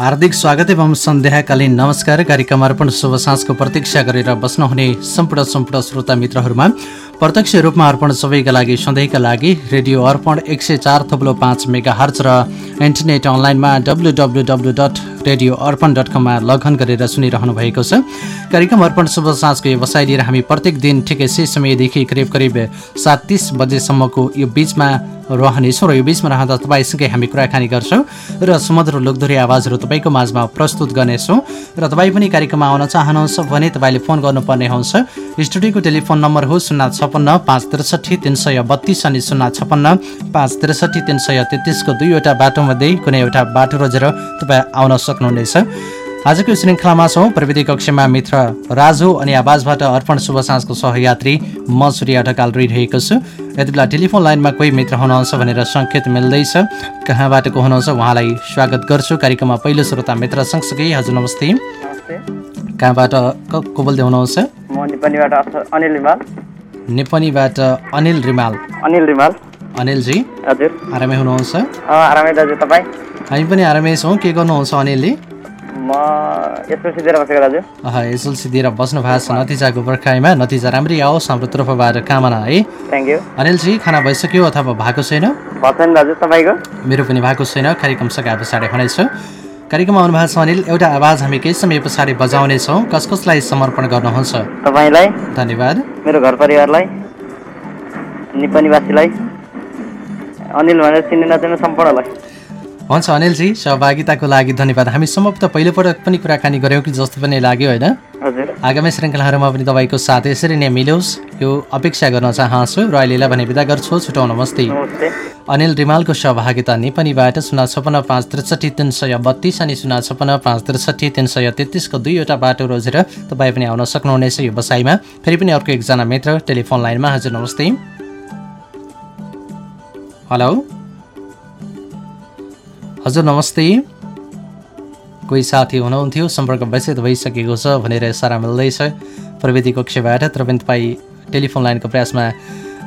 हार्दिक स्वागत एवं सन्ध्याकालीन नमस्कार कार्यक्रम अर्पण शुभ साँझको प्रतीक्षा गरेर बस्नुहुने सम्पूर्ण सम्पूर्ण श्रोता मित्रहरूमा। प्रत्यक्ष रूपमा अर्पण सबैका लागि सधैँका लागि रेडियो अर्पण एक सय चार थप्लो पाँच मेगा हर्च र इन्टरनेट अनलाइनमा W W W dot radio Arpan dot कममा लगन गरेर सुनिरहनु भएको छ। कार्यक्रम अर्पण शुभ साँझको व्यवसाय लिएर हामी प्रत्येक दिन ठिकै सही समयदेखि करिब करिब सात तिस बजेसम्मको यो बिचमा रहनेछौँ र यो बिचमा रहँदा तपाईँसँगै हामी कुराकानी गर्छौँ र सुमधुर लोकधुरी आवाजहरू तपाईँको माझमा प्रस्तुत गर्नेछौँ र तपाईँ पनि कार्यक्रममा आउन चाहनुहुन्छ भने तपाईँले फोन गर्नुपर्ने हुन्छ। स्टुडियोको टेलिफोन नम्बर हो शून्य छपन्न पाँच त्रिसठी तिन सय बत्तिस अनि शून्य छपन्न पाँच त्रिसठी तिन सय तेत्तिसको दुईवटा बाटोमध्ये कुनै एउटा बाटो रोजेर तपाईँ आउन सक्नुहुनेछ। आजको श्रृङ्खलामा छौँ प्रविधि कक्षमा मित्र राजु अनि आवाजबाट अर्पण शुभ साँझको सहयात्री म सूर्य ढकाल रहिरहेको छु। यति बेला टेलिफोन लाइनमा कोही मित्र हुनुहुन्छ भनेर सङ्केत मिल्दैछ। कहाँबाट को हुनुहुन्छ? उहाँलाई स्वागत गर्छु। कार्यक्रममा पहिलो श्रोता मित्र सँगसँगै। हजुर नमस्ते। कहाँबाट को बोल्दै हुनुहुन्छ? नेपालीबाट अनिल रिमाल। अनिल रिमाल। अनिल रिमाल। अनिलजी। हजुर। आरामै हुनुहुन्छ? हामी पनि आरामै छौँ। के गर्नुहुन्छ अनिलले? म एसएलसी दिएर बसेको दाजु। एसएलसी दिएर बस्नु भएको छ। नतिजाको पर्खाइमा नतिजा राम्रै आओस् हाम्रो तर्फबाट कामना है। थ्याङ्क यू अनिलजी खाना भइसक्यो अथवा भएको छैन? छैन दाजु तपाईँको? मेरो पनि भएको छैन। कार्यक्रम सघाए पछाडि हुनेछ। कार्यक्रममा आउनु भएको छ अनिल एउटा आवाज हामी केही समय पछाडि बजाउनेछौँ कस कसलाई समर्पण गर्नुहुन्छ? तपाईँलाई धन्यवाद। मेरो घर परिवारलाई निपनीवासीलाई अनिल भनेर चिन्ने नचिन्ने सम्पूर्णलाई। हुन्छ अनिलजी सहभागिताको लागि धन्यवाद। हामी समाप्त पहिलोपटक पनि कुराकानी गऱ्यौँ कि जस्तो पनि लाग्यो होइन? आगामी श्रृङ्खलाहरूमा पनि तपाईँको साथ यसरी नै मिलोस्। यो अपेक्षा गर्न चाहन्छु र अहिलेलाई भने बिदा गर्छु। छुटाउ नमस्ते। नमस्ते अनिल रिमालको सहभागिता नेपालीबाट शून्य छपन्न पाँच त्रिसठी तिन सय बत्तिस अनि शून्य छपन्न पाँच त्रिसठी तिन सय तेत्तिसको दुईवटा बाटो रोजेर तपाईँ पनि आउन सक्नुहुनेछ यो बसाइमा। फेरि पनि अर्को एकजना मित्र टेलिफोन लाइनमा हजुर नमस्ते हेलो। हजुर नमस्ते। कोही साथी हुनुहुन्थ्यो सम्पर्क व्यवस्थित भइसकेको छ भनेर सारा मिल्दैछ। प्रविधि कक्षबाट तर टेलिफोन लाइनको प्रयासमा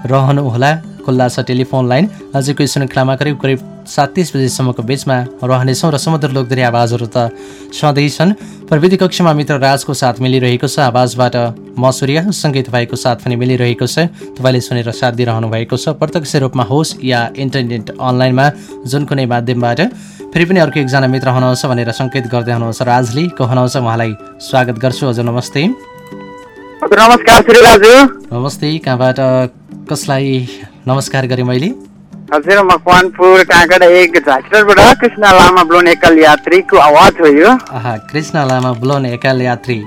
रहनुहोला खुल्ला छ टेलिफोन लाइन। आजको श्रृङ्खलामा करिब करिब सात तिस बजीसम्मको बिचमा रहनेछौँ र समुद्र लोकधरी आवाजहरू त छँदैछन् प्रविधि कक्षमा मित्र राजको साथ मिलिरहेको छ। आवाजबाट म सूर्य सँगै तपाईँको साथ पनि मिलिरहेको छ। तपाईँले सुनेर साथ दिइरहनु भएको छ। प्रत्यक्ष रूपमा होस् या इन्टरनेट अनलाइनमा जुन कुनै माध्यमबाट फेरि पनि अर्को एकजना मित्र हुनुहुन्छ भनेर सङ्केत गर्दै हुनुहुन्छ राजले। को हुनुहुन्छ? उहाँलाई स्वागत गर्छु। हजुर नमस्ते। नमस्कार नमस्ते। कहाँबाट कसलाई नमस्कार गरेँ मैले? हजुर म कवानपुर काँगडा एक झाँक्रीबाट कृष्ण लामा ब्लोन एकल यात्रीको आवाज हो यो कृष्ण लामा बुलोन एकाल यात्री।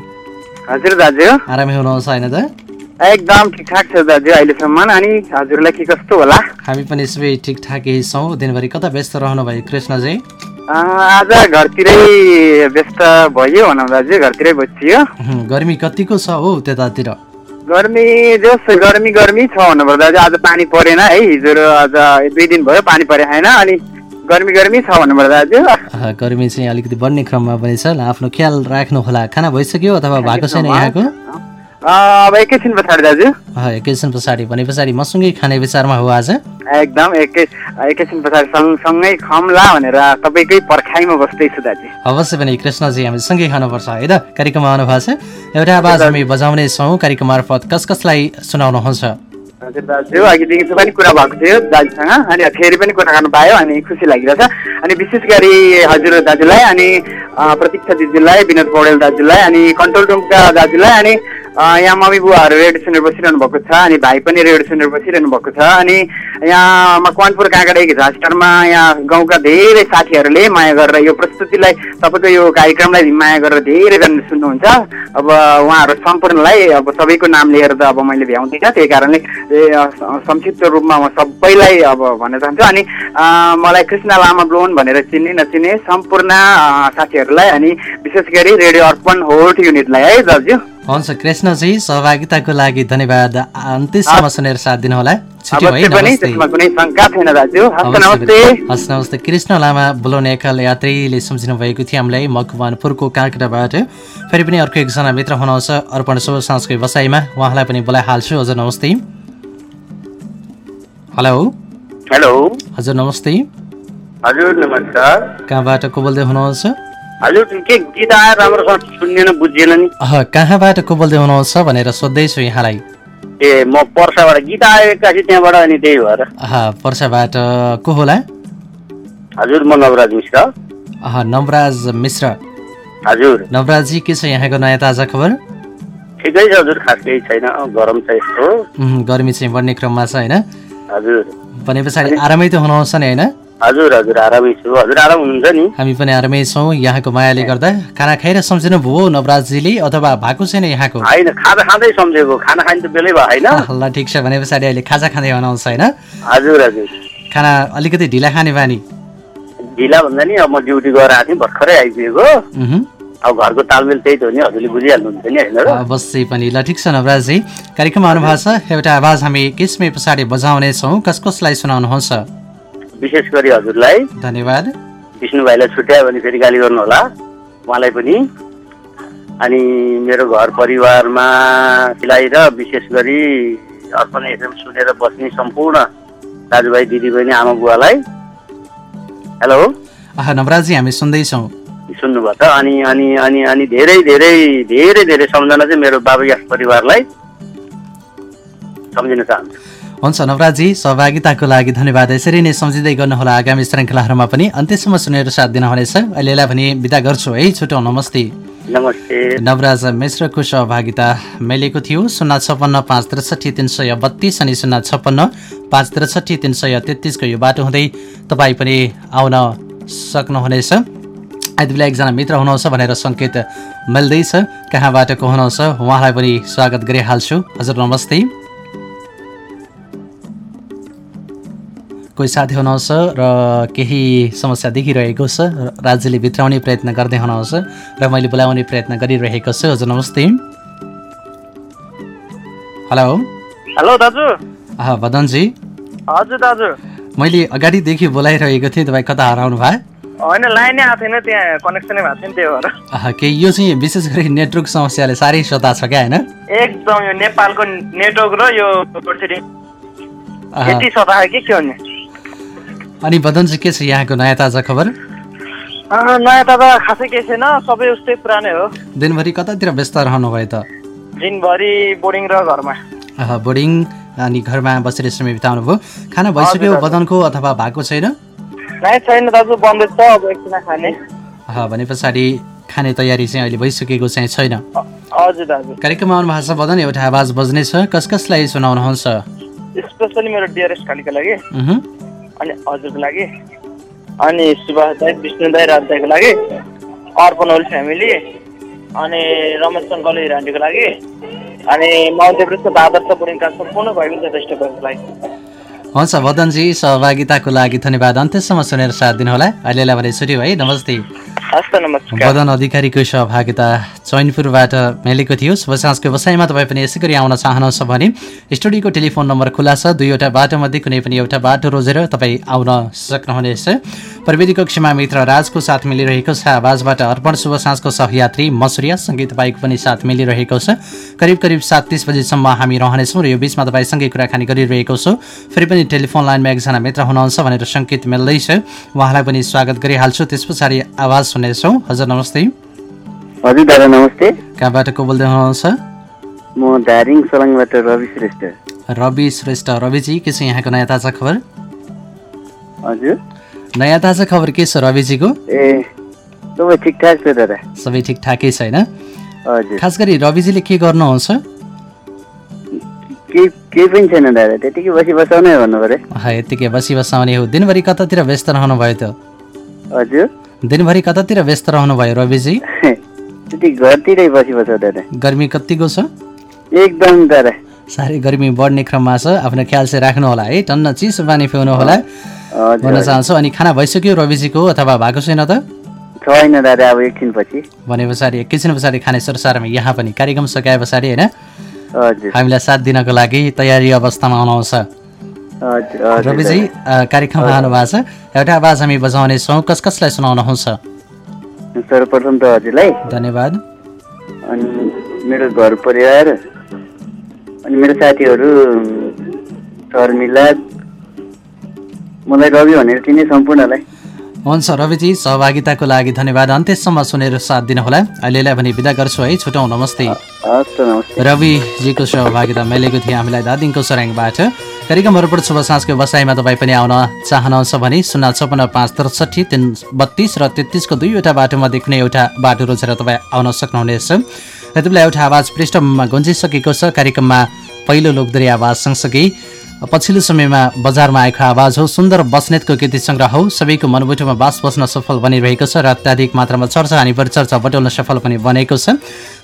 हजुर दाजु आरामै हुनुहुन्छ होइन त? एकदम ठिकठाक छ दाजु अहिलेसम्म। अनि हजुरलाई के कस्तो होला? हामी पनि सबै ठिकठाकै छौँ। दिनभरि कता व्यस्त रहनुभयो कृष्णजी? आज घरतिरै व्यस्त भयो भनौँ दाजु घरतिरै बसियो। हुँ, गर्मी कतिको छ हो त्यतातिर? गर्मी जस गर्मी गर्मी छ भन्नुपर्दा दाजु। आज पानी परेन है हिजो र आज दुई दिन भयो पानी परे छैन अनि गर्मी गर्मी छ भन्नुपर्दा आहा, गर्मी चाहिँ अलिकति बढ्ने क्रममा पनि छ। आफ्नो ख्याल राख्नुहोला। खाना भइसक्यो अथवा भएको छैन यहाँको? अब एकैछिन पछाडि दाजु। एकैछिन पछाडि भने पछाडि मसँगै खाने विचारमा हो आज। एकदम एकै एकैछिन पछाडि सँगसँगै खम्ला भनेर तपाईँकै पर्खाइमा बस्दैछु दाजु। अवश्य पनि कृष्णजी हामी सँगै खानुपर्छ है त? कार्यक्रममा आउनु भएको छ। एउटा आवाज हामी बजाउने छौँ कार्यक्रम मार्फत कस कसलाई सुनाउनुहुन्छ? हजुर दाजु अघिदेखि पनि कुरा भएको थियो दाजुसँग अनि फेरि पनि कुरा गर्नु पायो अनि खुसी लागिरहेछ। अनि विशेष गरी हजुर दाजुलाई अनि प्रतीक्षा दिदीलाई विनोद पौडेल दाजुलाई अनि कन्ट्रोल रुमका दाजुलाई अनि यहाँ मम्मी बुवाहरू रेडियो सुनेर बसिरहनु भएको छ अनि भाइ पनि रेडियो सुनेर बसिरहनु भएको छ अनि यहाँ मकवानपुर एक झास्टरमा यहाँ गाउँका धेरै साथीहरूले माया गरेर यो प्रस्तुतिलाई तपाईँको यो कार्यक्रमलाई माया गरेर धेरैजना सुन्नुहुन्छ। अब उहाँहरू सम्पूर्णलाई अब सबैको नाम लिएर त अब मैले भ्याउँदिनँ त्यही कारणले संक्षिप्त रूपमा म सबैलाई अब भन्न चाहन्छु अनि मलाई कृष्ण लामा ब्लोन भनेर चिन्ने नचिन्ने सम्पूर्ण साथीहरूलाई अनि विशेष गरी रेडियो अर्पण होल्ट युनिटलाई है दाजु। हुन्छ कृष्णजी सहभागिताको लागि धन्यवाद। अन्त्यसम्म सुनेर साथ दिनुहोला। हस् नमस्ते। कृष्ण लामा बुलोन एकल यात्रीले सम्झिनु भएको थियो हामीलाई मकवानपुरको काँक्राबाट फेरि पनि अर्को एकजना मित्र हुनुहुन्छ अर्पण शुभ साँझको व्यवसायमा उहाँलाई पनि बोलाइहाल्छु। हजुर नमस्ते। हेलो। हेलो। हजुर नमस्ते। हजुर नमस्कार। कहाँबाट को बोल्दै हुनुहुन्छ? हजुर के गीत आएर राम्रोसँग सुन्नेन बुझिएन नि। कहाँबाट को बोल्दै हुनुहुन्छ भनेर सोध्दैछु यहाँलाई। ए म पर्साबाट गीत आयो एक्कासी त्यहाँबाट अनि त्यही भएर। पर्साबाट को होला? हजुर म नवराज मिश्र। नवराज मिश्र। हजुर। नवराजजी के छ यहाँको नयाँ ताजा खबर? ठिकै छ हजुर खास केही छैन। गरम छ यस्तो। गर्मी चाहिँ बढ्ने क्रममा छ होइन? हजुर। भने पछाडि आरामै त हुनुहुन्छ नि होइन? हजुर हजुर आरामै छु। हजुर आराम हुनुहुन्छ नि? हामी पनि आरामै छौँ। यहाँको मायाले गर्दा खाना खाएर सम्झिनु भयो नवराजजीले अथवा भएको छैन यहाँको? होइन खाँदा खाँदै सम्झेको। खाना खाने त बेलै भयो होइन? ल ठिक छ। भने पछाडि अहिले खाजा खाँदै हुनुहुन्छ होइन? हजुर हजुर। खाना अलिकति ढिला खाने बानी। ढिला भन्दा नि अब म ड्युटी गएर आएको थिएँ भर्खरै आइपुगेको। अब घरको तालमेल त्यही त हो नि हजुरले बुझिहाल्नुहुन्छ नि होइन? अवश्य पनि। ल ठिक छ नवराजजी। कार्यक्रममा आउनुभएको छ। एउटा आवाज हामी केसमै पछाडि बजाउनेछौँ। कस कसलाई सुनाउनुहुन्छ? विशेष गरी हजुरलाई धन्यवाद। विष्णु भाइलाई छुट्यायो भने फेरि गाली गर्नु होला। उहाँलाई पनि। अनि मेरो घर परिवारमा सिलाइ र विशेष गरी अर्पण एफएम सुनेर बस्ने सम्पूर्ण दाजुभाइ दिदीबहिनी आमा बुवालाई। हेलो। आह नवराजजी हामी सुन्दैछौँ। सुन्नुभयो त। अनि अनि अनि अनि धेरै धेरै धेरै धेरै सम्झना चाहिँ मेरो बाबा ग्यास परिवारलाई सम्झिन चाहन्छु। हुन्छ नवराजजी सहभागिताको लागि धन्यवाद। यसरी नै सम्झिँदै गर्नुहोला आगामी श्रृङ्खलाहरूमा पनि। अन्त्यसम्म सुनेर साथ दिनुहुनेछ अहिलेलाई भने बिदा गर्छु है। छुट्याउ नमस्ते। नमस्ते। नवराज मिश्रको सहभागिता मिलेको थियो। शून्य छप्पन्न पाँच त्रिसठी तिन सय बत्तिस अनि शून्य छप्पन्न पाँच त्रिसठी तिन सय तेत्तिसको यो बाटो हुँदै तपाईँ पनि आउन सक्नुहुनेछ। यति बेला एकजना मित्र हुनुहुन्छ भनेर सङ्केत मिल्दैछ। कहाँबाट को हुनुहुन्छ? उहाँलाई पनि स्वागत गरिहाल्छु। हजुर नमस्ते। कोही साथी हुनुहुन्छ र केही समस्या देखिरहेको छ राज्यले भित्राउने प्रयत्न गर्दै हुनुहुन्छ र मैले बोलाउने प्रयत्न गरिरहेको छु। हजुर नमस्ते। हेलो। हेलो दाजु। भदनजी हजुर दाजु। मैले अगाडिदेखि बोलाइरहेको थिएँ तपाईँ कता हराउनु भयो? होइन लाइनै आएको थिएन त्यहाँ कनेक्सनै भएको थिएन त्यही भएर केही यो चाहिँ विशेष गरी नेटवर्क समस्याले साह्रै सता छ क्या होइन? एकदम यो नेपालको नेटवर्क र यो यति सता कि के अनि भदनजी के छ यहाँको नयाँ ताजा खबर? नयाँ त अब खासै केही छैन सबै उस्तै पुरानै हो। दिनभरि कतातिर व्यस्त रहनुभयो त? दिनभरि बोर्डिङ र घरमा। बोर्डिङ अनि घरमा बसेर समय बिताउनु भयो। खाना भइसक्यो। बदनको अथवा भएको छैन? छैन दाजु बन्दै छ अब एकछिन खाने। भने पछाडि खाने तयारी चाहिँ अहिले भइसकेको चाहिँ छैन। हजुर दाजु कार्यक्रममा आउनु भएको छ बदन एउटा आवाज बज्नेछ कस कसलाई सुनाउनुहुन्छ? स्पेसली मेरो डियरेस्ट खालीको लागि। अनि हजुरको लागि। अनि सुभाष दाई विष्णु दाई राज दाईको लागि। अर्पण ओल फ्यामिली अनि रमेश सङ्कल हिरानीको लागि। अनि एभरेस्टको आदर्श बोर्डिङका सम्पूर्ण भइबिन ज्येष्ठहरूको लागि। हुन्छ बदनजी सहभागिताको लागि धन्यवाद। अन्त्यसम्म सुनेर साथ दिनुहोला। अहिलेलाई भने छुट्यो है। नमस्ते। बदन अधिकारीको सहभागिता चैनपुरबाट मिलेको थियो। शुभ साँझको व्यवसायमा तपाईँ पनि यसै गरी आउन चाहनुहुन्छ भने स्टुडियोको टेलिफोन नम्बर खुला छ। दुईवटा बाटोमध्ये कुनै पनि एउटा बाटो रोजेर तपाईँ आउन सक्नुहुनेछ। प्रविधि कक्षमा मित्र राजको साथ मिलिरहेको छ। आवाजबाट अर्पण शुभ साँझको सहयात्री मसुरिया सङ्गीत तपाईँको पनि साथ मिलिरहेको छ। करिब करिब सात तिस बजीसम्म हामी रहनेछौँ र यो बिचमा तपाईँसँगै कुराकानी गरिरहेको छु। फेरि पनि टेलिफोन लाइनमा एकजना मित्र हुनुहुन्छ भनेर सङ्केत मिल्दैछ। उहाँलाई पनि स्वागत गरिहाल्छु। त्यस पछाडि आवाज सुनेछौँ हजुर नमस्ते। हजुर दादा नमस्ते। कहाँबाट को बोल्दै हुनुहुन्छ? म दारिङ सलाङबाट रवि श्रेष्ठ। रवि श्रेष्ठ। रविजी के छ यहाँको नयाँ ताजा खबर? हजुर। नयाँ ताजा खबर के छ रविजीको? ए सबै ठिकठाक छ दादा। सबै ठिकठाकै छ होइन? हजुर। खास गरी रविजीले के गर्नुहुन्छ? केही पनि छैन दादा त्यतिकै बसी बसाउनै हो भन्नु पऱ्यो। आहा, यत्तिकै बसी बसाउने हो। दिनभरि कतातिर व्यस्त रहनुभयो त हजुर। दिनभरि कतातिर व्यस्त रहनुभयो रविजी? त्यति घरतिरै बसी बसाउ दादा। गर्मी कतिको छ? एकदम दादा साह्रै गर्मी बढ्ने क्रममा छ। आफ्नो ख्याल चाहिँ राख्नु होला है? टन्न चिसो पानी पिउनु होला। भन्न चाहन्छु अनि खाना भइसक्यो रविजीको अथवा भएको छैन त? छैन दादा अब एकछिन पछि भने पछाडि एकैछिन पछाडि खाने सरसारमा यहाँ पनि कार्यक्रम सकाए पछाडि होइन? हामीलाई साथ दिनको लागि तयारी अवस्थामा आउनुहुन्छ हजुर रविजी कार्यक्रममा आउनु भएको छ। एउटा आवाज हामी बजाउनेछौँ कस कसलाई सुनाउनुहुन्छ? सर्वप्रथम त हजुरलाई। धन्यवाद। अनि मेरो घर परिवार अनि मेरो साथीहरू शर्मिला मलाई रवि भनेर चिने सम्पूर्णलाई। हुन्छ रविजी सहभागिताको लागि धन्यवाद। अन्त्यसम्म सुनेर साथ दिनुहोला। अहिलेलाई भने बिदा गर्छु है। छुटौँ नमस्ते। रविजीको सहभागिता मिलेको थियो हामीलाई दादिङको सराङबाट कार्यक्रम अर्पण शुभ साँझको व्यवसायमा तपाईँ पनि आउन चाहनुहुन्छ भने शून्य छपन्न पाँच त्रिसठी तिन बत्तिस र तेत्तिसको दुईवटा बाटोमा देख्ने एउटा बाटो रोजेर तपाईँ आउन सक्नुहुनेछ। यति बेला एउटा आवाज पृष्ठमा गुन्जिसकेको छ। कार्यक्रममा पहिलो लोकदरी आवाज सँगसँगै पछिल्लो समयमा बजारमा आएको आवाज हो। सुन्दर बस्नेतको कृति सङ्ग्रह हो। सबैको मनमुटुमा बास बस्न सफल बनिरहेको छ। र अत्याधिक मात्रामा चर्चा अनि परिचर्चा बटुल्न सफल पनि बनेको छ।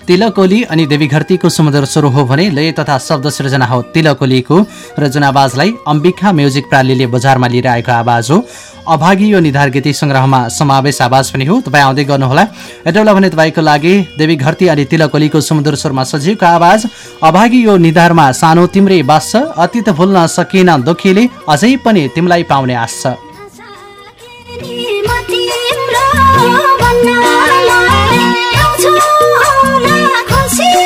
तिलकोली अनि देवी घरतीको समुद्र स्वरू हो भने लय तथा शब्द सृजना हो। तिलकोलीको र जुन आवाजलाई अम्बिका म्युजिक प्रालीले बजारमा लिएर आएको आवाज हो। अभागी यो निधार गीति सङ्ग्रहमा समावेश आवाज पनि हो। तपाईँ आउँदै गर्नुहोला। यता भने तपाईँको लागि देवी घरती अनि तिलकोलीको समुद्र स्वरमा सजिएको आवाज। अभागी यो निधारमा सानो तिम्रै बास छ अतीत भुल्न सकिन दुखीले अझै पनि तिमीलाई पाउने आश। छ लागियो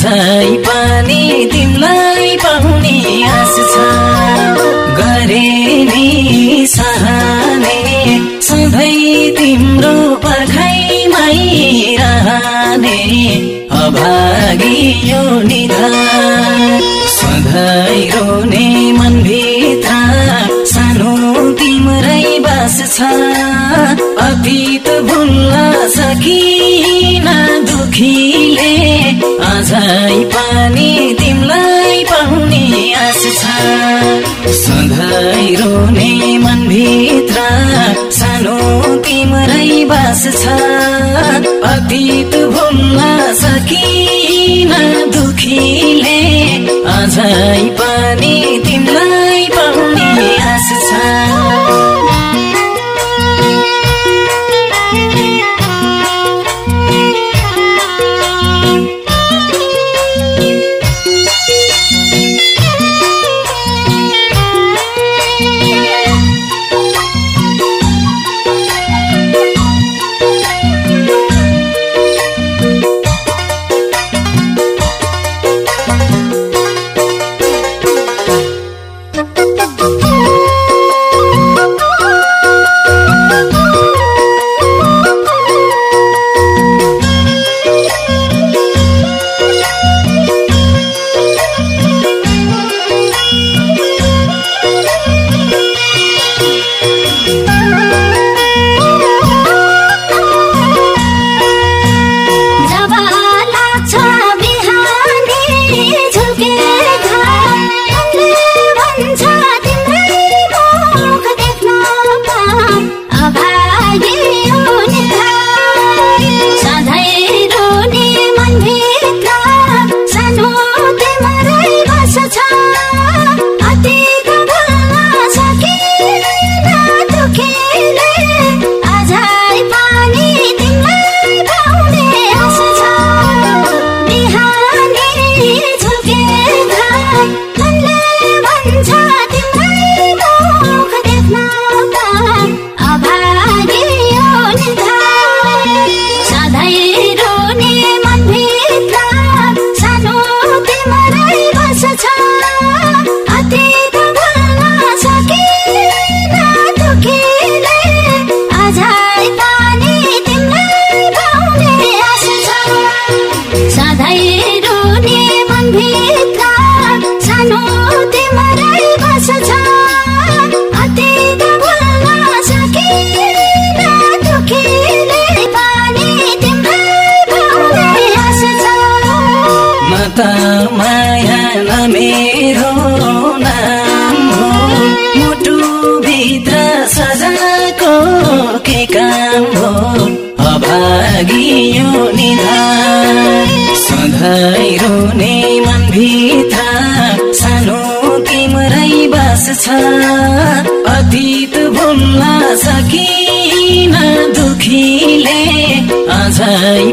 अझै पनि तिमीलाई पाउने आश छ। गरे नि सहने सधैँ तिम्रो पर्खाइमै रहने अभागियो निधार सधैँ अझै पनि तिमीलाई पाउने आश छ। सधैँ रोने मनभित्र सानो तिम्रै बास छ। अतीत भुल्न सकिन दुखीले अझै पनि तिमीलाई के काम हो अभागियो निधान सधैँ रुने मनभित्र सानो तिम्रै बास छ। अतीत भुल्न सकिन दुखीले अझै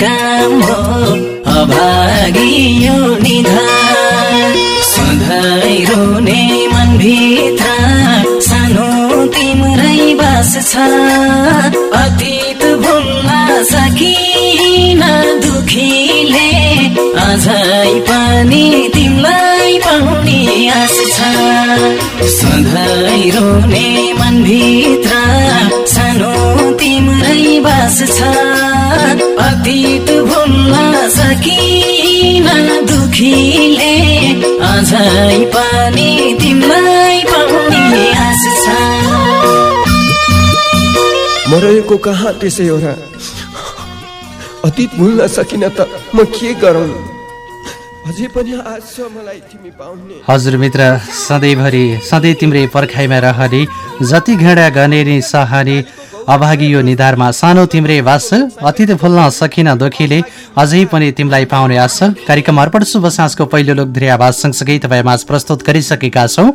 काम हो अभागियो निधान। सधैँ रुने मनभित्र सानो तिम्रै बास छ। अतीत भुल्न सकिन दुखीले अझै पनि तिमीलाई पाउने आश छ। सधैँ रुने मनभित्र सानो तिम्रै बास छ। अतीत भुल्न सकिन दुखीले। अझै पनि तिमीलाई पाउने आश छ। मरेको कहाँ त्यसै एउटा अतीत भुल्न सकिन त म के गरौँ? अझै पनि आश छ मलाई तिमी पाउने। हजुर मित्र सधैँभरि सधैँ तिम्रै पर्खाइमा रहने जति घृणा गर्ने नि सहने अभागी यो निधारमा सानो तिम्रै बास अतीत भुल्न सकिन दुखीले अझै पनि तिमीलाई पाउने आश। कार्यक्रम अर्पण शुभ साँझको पहिलो लोक धेरै आवाज सँगसँगै तपाईँ प्रस्तुत गरिसकेका छौँ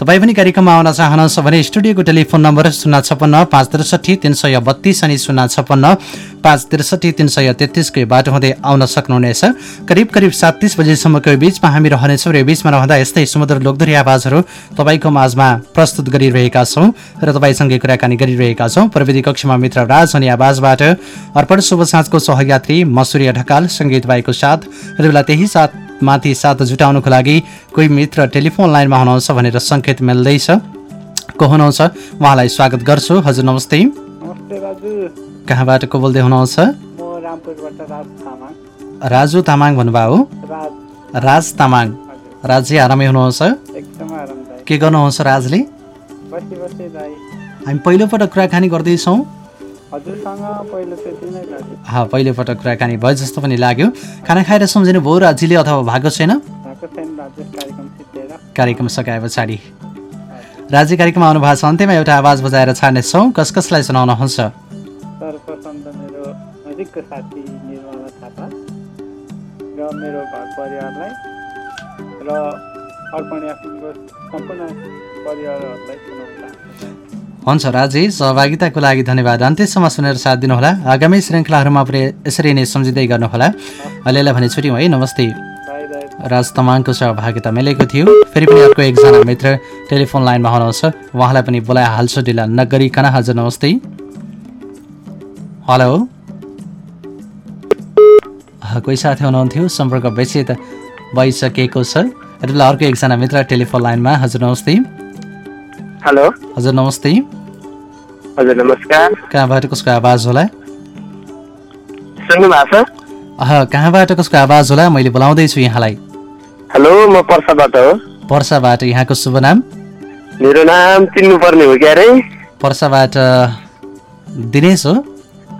तपाईँ पनि कार्यक्रममा आउन चाहनुहुन्छ भने स्टुडियोको टेलिफोन नम्बर शून्य छप्पन्न पाँच त्रिसठी तिन सय बत्तिस अनि शून्य छप्पन्न पाँच त्रिसठी तिन सय तेत्तिसको बाटो हुँदै आउन सक्नुहुनेछ। करिब करिब सात तिस बजीसम्मको बीचमा हामी रहनेछौँ र यो बीचमा रहँदा यस्तै समुद्र लोकधरी आवाजहरू तपाईँको माझमा प्रस्तुत गरिरहेका छौँ र तपाईँसँगै कुराकानी गरिरहेका छौँ। प्रविधि कक्षमा मित्र राज अनि आवाजबाट अर्पण शुभ साँझको सहयात्री मसुरिया ढकाल सङ्गीत भाइको साथ। र बेला त्यही साथ माथि साथ जुटाउनुको लागि कोही मित्र टेलिफोन लाइनमा हुनुहुन्छ भनेर सङ्केत मिल्दैछ। को हुनुहुन्छ? उहाँलाई स्वागत गर्छु। हजुर नमस्ते। कहाँबाट को बोल्दै हुनुहुन्छ? राज तामाङ। भन्नुभयो राज। तामाङ। राजी आरामै हुनुहुन्छ? के गर्नुहुन्छ राजले? हामी पहिलोपटक कुराकानी गर्दैछौँ। पहिलोपटक कुराकानी भयो जस्तो पनि लाग्यो। खाना खाएर सम्झिनु भयो राजीले अथवा भएको छैन? कार्यक्रम सकाए पछाडि। राजी कार्यक्रममा आउनु भएको छ अन्त्यमा एउटा आवाज बजाएर छाड्नेछौँ। कस कसलाई सुनाउनुहुन्छ? र मेरो घर परिवारलाई र अर्पण सम्पूर्ण परिवारहरूलाई हुन्छ राजी सहभागिताको लागि धन्यवाद। अन्त्यसम्म सुनेर साथ दिनुहोला। आगामी श्रृङ्खलाहरूमा पनि यसरी नै सम्झिँदै गर्नुहोला। अहिलेलाई भने छुट्यौँ है। नमस्ते। राज तमाङको सहभागिता मिलेको थियो। फेरि पनि अर्को एकजना मित्र टेलिफोन लाइनमा हुनुहुन्छ। उहाँलाई पनि बोलाइहाल्छु ढिला नगरिकन हजुर नमस्ते हेलो। कोही साथी हुनुहुन्थ्यो? सम्पर्क विच्छेद भइसकेको छ। बेला अर्को एकजना मित्र टेलिफोन लाइनमा हजुर नमस्ते हेलो। हजुर नमस्ते हजुर नमस्कार। कहाँबाट कसको आवाज होला? कहाँबाट कसको आवाज होला? मैले बोलाउँदैछु यहाँलाई। हेलो म पर्साबाट हो। पर्साबाट यहाँको शुभ नाम? मेरो नाम चिन्नुपर्ने हो क्या अरे पर्साबाट दिनेश हो?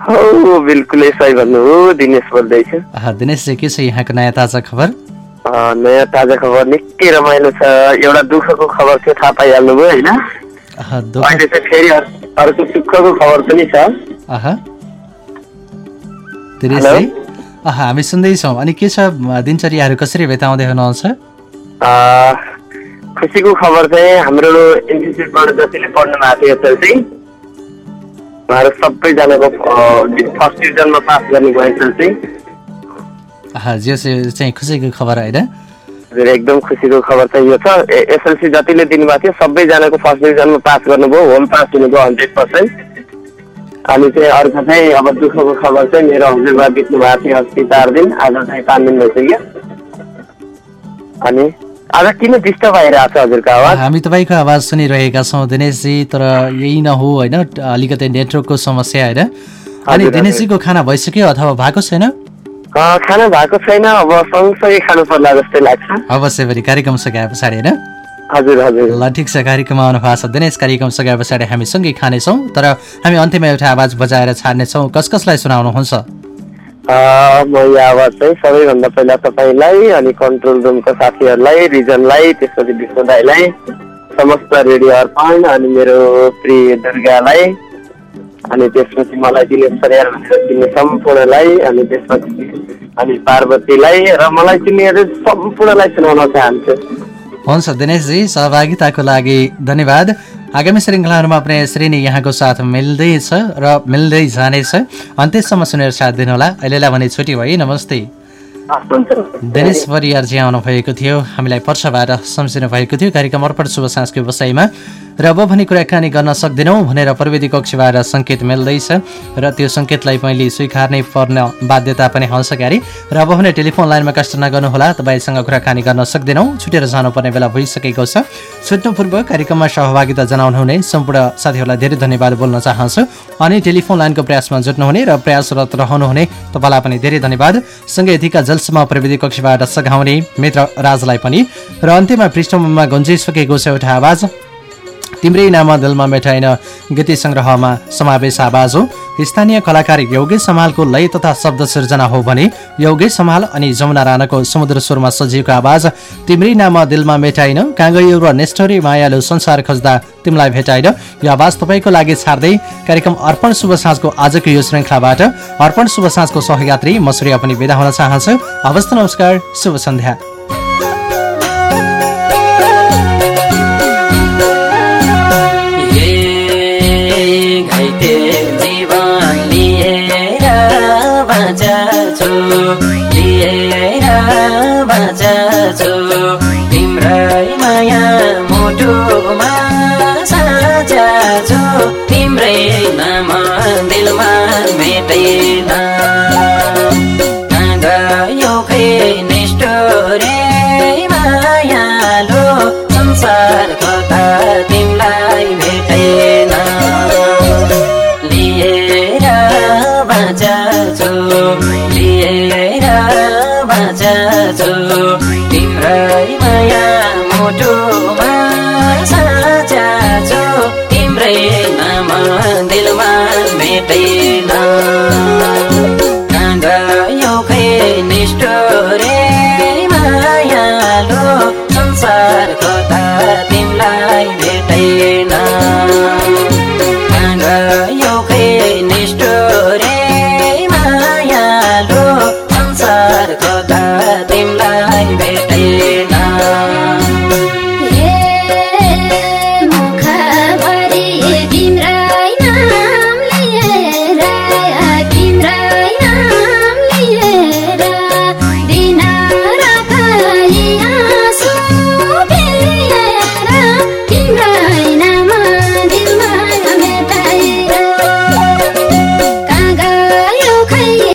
हो बिल्कुलै सही भन्नु हो दिनेश बोल्दैछु। दिनेश के छ यहाँको नयाँ ताजा खबर? नयाँ ताजा खबर निकै रमाइलो छ। एउटा दुःखको खबर थियो थाहा पाइहाल्नुभयो होइन? अह, दुःख अहिले चाहिँ फेरि अर- अर्को सुखको खबर पनि छ। चाहिँ हामी सुन्दैछौँ। अनि के छ दिनचर्याहरू कसरी बिताउँदै हुनुहुन्छ? खुसीको खबर चाहिँ हाम्रो इन्स्टिच्युटबाट जतिले पढ्नु भएको थियो एसएलसी उहाँहरू सबैजनाको फर्स्ट डिभिजनमा पास गर्नुभयो एसएलसी अह, जे चाहिँ खुसीको खबर होइन? हजुर एकदम खुसीको खबर चाहिँ यो छ। एसएलसी जतिले दिनुभएको थियो सबैजनाको फर्स्ट डिभिजनमा पास गर्नुभयो होल पास हुनुभयो हन्ड्रेड पर्सेन्ट अनि चाहिँ अर्को चाहिँ अब दुःखको खबर चाहिँ मेरो हजुरबा बित्नु भएको थियो अस्ति चार दिन। आज चाहिँ पाँच दिन भइसक्यो। अनि आज किन डिस्टर्ब आइरहेको छ हजुरको आवाज? हामी तपाईँको आवाज सुनिरहेका छौँ दिनेशजी तर यही न हो होइन अलिकति नेटवर्कको समस्या होइन। अनि। दिनेशजीको खाना भइसक्यो अथवा भएको छैन? खाना भएको छैन अब सँगसँगै खानु पर्ला जस्तै लाग्छ। अवश्य पनि कार्यक्रम सकाए पछाडि होइन? हजुर हजुर। ल ठिक छ कार्यक्रममा आउनु भएको छ दिनेश। कार्यक्रम सघाए पछाडि हामी सँगै खानेछौँ तर हामी अन्त्यमा एउटा आवाज बजाएर छाड्नेछौँ। कस कसलाई सुनाउनुहुन्छ? म यो आवाज चाहिँ सबैभन्दा पहिला तपाईँलाई अनि कन्ट्रोल रुमको साथीहरूलाई रिजनलाई त्यसपछि विष्णु दाईलाई समस्त रेडियो अर्पण अनि मेरो प्रिय दुर्गालाई अनि त्यसपछि मलाई दिनेश परियार भनेर चिन्ने सम्पूर्णलाई अनि त्यसपछि अनि पार्वतीलाई र मलाई चिन्नेहरू सम्पूर्णलाई सुनाउन चाहन्छु। हुन्छ दिनेशजी सहभागिताको लागि धन्यवाद। आगामी श्रृङ्खलाहरूमा पनि नै यहाँको साथ मिल्दैछ र मिल्दै जानेछ। अन्त्यसम्म सुनेर साथ दिनुहोला। अहिलेलाई भने छुट्टी भयो। नमस्ते। दिनेश परियारजी आउनु भएको थियो। हामीलाई पर्छबाट सम्झिनु भएको थियो। कार्यक्रम अर्पण शुभ साँझको विषयमा। र अब भने कुराकानी गर्न सक्दैनौँ भनेर प्रविधि कक्षबाट सङ्केत मिल्दैछ। र त्यो सङ्केतलाई मैले स्वीकार्नै पर्ने बाध्यता पनि हुन्छ क्यारे र अब भने टेलिफोन लाइनमा कष्ट नगर्नुहोला। तपाईँसँग कुराकानी गर्न सक्दैनौँ। छुटेर जानुपर्ने बेला भइसकेको छ। छुट्नु पूर्व कार्यक्रममा सहभागिता जनाउनुहुने सम्पूर्ण साथीहरूलाई धेरै धन्यवाद बोल्न चाहन्छु। अनि टेलिफोन लाइनको प्रयासमा जुट्नुहुने र प्रयासरत रहनुहुने तपाईँलाई पनि धेरै धन्यवाद। सँगै यतिका जलसम्म प्रविधि कक्षबाट सघाउने मित्र राजलाई पनि र अन्त्यमा पृष्ठभूमिमा गुन्जिसकेको छ एउटा आवाज। तिम्रै नाम दिलमा मेटाइन गीत सङ्ग्रहमा समावेश आवाज हो स्थानीय कलाकार योगेश समालको लय तथा शब्द सिर्जना हो भने योगेश समाल अनि जमुना राणाको समुद्र स्वरमा सजिएको आवाज तिम्रै नाम दिलमा मेटाइन। काङ्गयो र नेस्टोरी मायालु संसार खोज्दा तिमीलाई भेटाइन। यो आवाज तपाईँको लागि छाड्दै कार्यक्रम अर्पण शुभ साँझको आजको यो श्रृङ्खलाबाट अर्पण शुभ साँझको सहयात्री म सूर्य पनि विदा हुन चाहन्छु। हवस् नमस्कार शुभ सन्ध्या। बाँच्छु लिएर बाँच्छु मुटुमा साझा छु। तिम्रै नाम दिलमा भेटेन